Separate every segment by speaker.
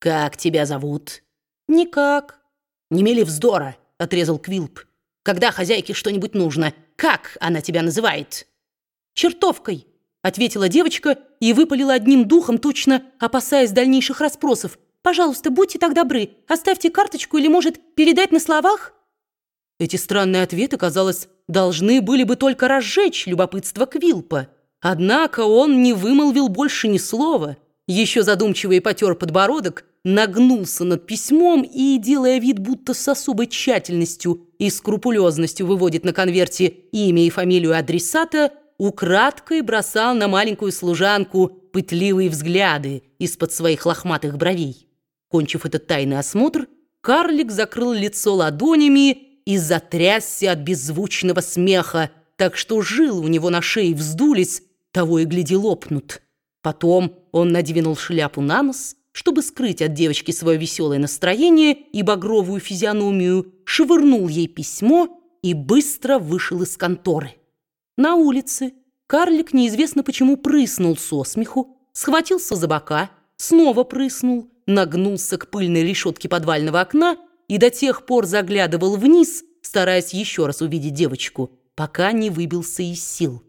Speaker 1: «Как тебя зовут?»
Speaker 2: «Никак».
Speaker 1: «Не мели вздора», — отрезал Квилп. «Когда хозяйке что-нибудь нужно, как она тебя называет?»
Speaker 2: «Чертовкой», — ответила девочка и выпалила одним духом, точно опасаясь дальнейших расспросов. «Пожалуйста, будьте так добры, оставьте карточку или, может, передать на словах?» Эти странные ответы, казалось, должны были бы только разжечь любопытство Квилпа. Однако он не вымолвил больше ни слова. Еще задумчиво и потер подбородок, нагнулся над письмом и, делая вид, будто с особой тщательностью и скрупулезностью выводит на конверте имя и фамилию адресата, украдкой бросал на маленькую служанку пытливые взгляды из-под своих лохматых бровей. Кончив этот тайный осмотр, карлик закрыл лицо ладонями и затрясся от беззвучного смеха, так что жилы у него на шее вздулись, того и гляди лопнут. Потом он надвинул шляпу на нос, чтобы скрыть от девочки свое веселое настроение и багровую физиономию, швырнул ей письмо и быстро вышел из конторы. На улице карлик неизвестно почему прыснул со смеху, схватился за бока, снова прыснул, нагнулся к пыльной решетке подвального окна и до тех пор заглядывал вниз, стараясь еще раз увидеть девочку, пока не выбился из сил.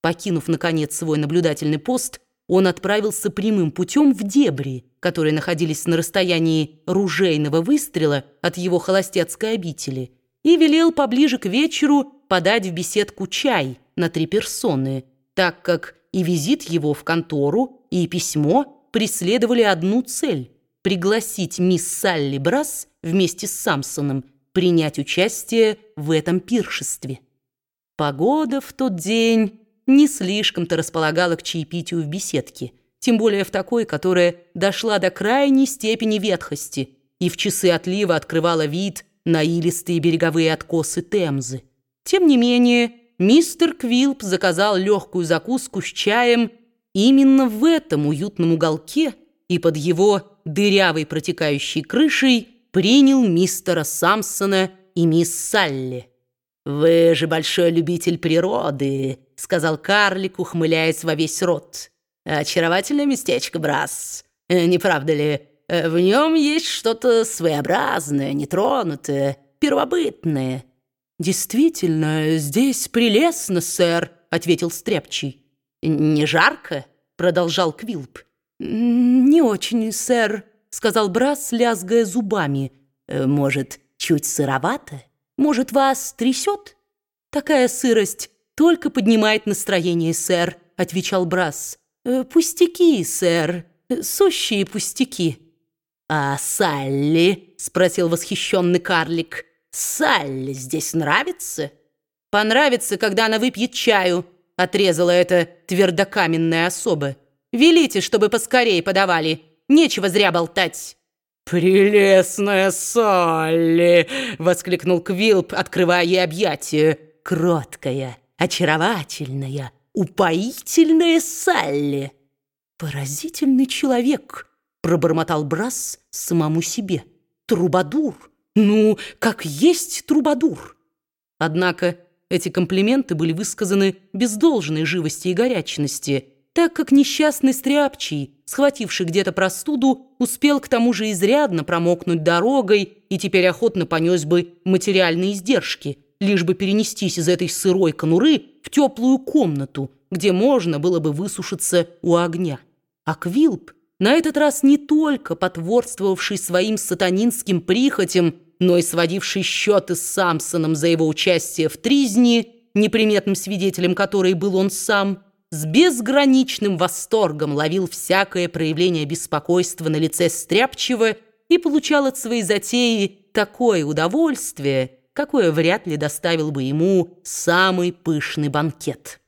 Speaker 2: Покинув, наконец, свой наблюдательный пост, он отправился прямым путем в дебри, которые находились на расстоянии ружейного выстрела от его холостяцкой обители, и велел поближе к вечеру подать в беседку чай на три персоны, так как и визит его в контору, и письмо преследовали одну цель – пригласить мисс Салли Брас вместе с Самсоном принять участие в этом пиршестве. Погода в тот день не слишком-то располагала к чаепитию в беседке, тем более в такой, которая дошла до крайней степени ветхости и в часы отлива открывала вид на илистые береговые откосы Темзы. Тем не менее, мистер Квилп заказал легкую закуску с чаем именно в этом уютном уголке и под его дырявой протекающей крышей принял мистера Самсона и мисс Салли. «Вы же большой любитель природы», — сказал карлик, ухмыляясь во весь рот. «Очаровательное местечко, Брас. Э, не правда ли? Э, в нем есть что-то своеобразное, нетронутое, первобытное». «Действительно, здесь прелестно, сэр», — ответил Стряпчий.
Speaker 1: «Не жарко?» — продолжал Квилп.
Speaker 2: «Не очень, сэр», сказал Брас, лязгая зубами.
Speaker 1: «Э, «Может, чуть сыровато?
Speaker 2: Может, вас трясет?» «Такая сырость только поднимает настроение, сэр», — отвечал Брас. «Э, «Пустяки, сэр, сущие пустяки».
Speaker 1: «А Салли?» — спросил восхищенный карлик. «Салли здесь нравится?»
Speaker 2: «Понравится, когда она выпьет чаю», — отрезала эта твердокаменная особа. «Велите, чтобы поскорее подавали». Нечего зря болтать».
Speaker 1: «Прелестная Салли!» — воскликнул Квилп, открывая ей объятия. «Кроткая, очаровательная, упоительная Салли!»
Speaker 2: «Поразительный человек!» — пробормотал Брас самому себе. «Трубадур! Ну, как есть трубадур!» Однако эти комплименты были высказаны без должной живости и горячности — так как несчастный стряпчий, схвативший где-то простуду, успел к тому же изрядно промокнуть дорогой и теперь охотно понес бы материальные издержки, лишь бы перенестись из этой сырой конуры в теплую комнату, где можно было бы высушиться у огня. А Квилп, на этот раз не только потворствовавший своим сатанинским прихотям, но и сводивший счеты с Самсоном за его участие в тризне, неприметным свидетелем которой был он сам, с безграничным восторгом ловил всякое проявление беспокойства на лице Стряпчего и получал от своей затеи такое удовольствие, какое вряд ли доставил бы ему самый пышный банкет.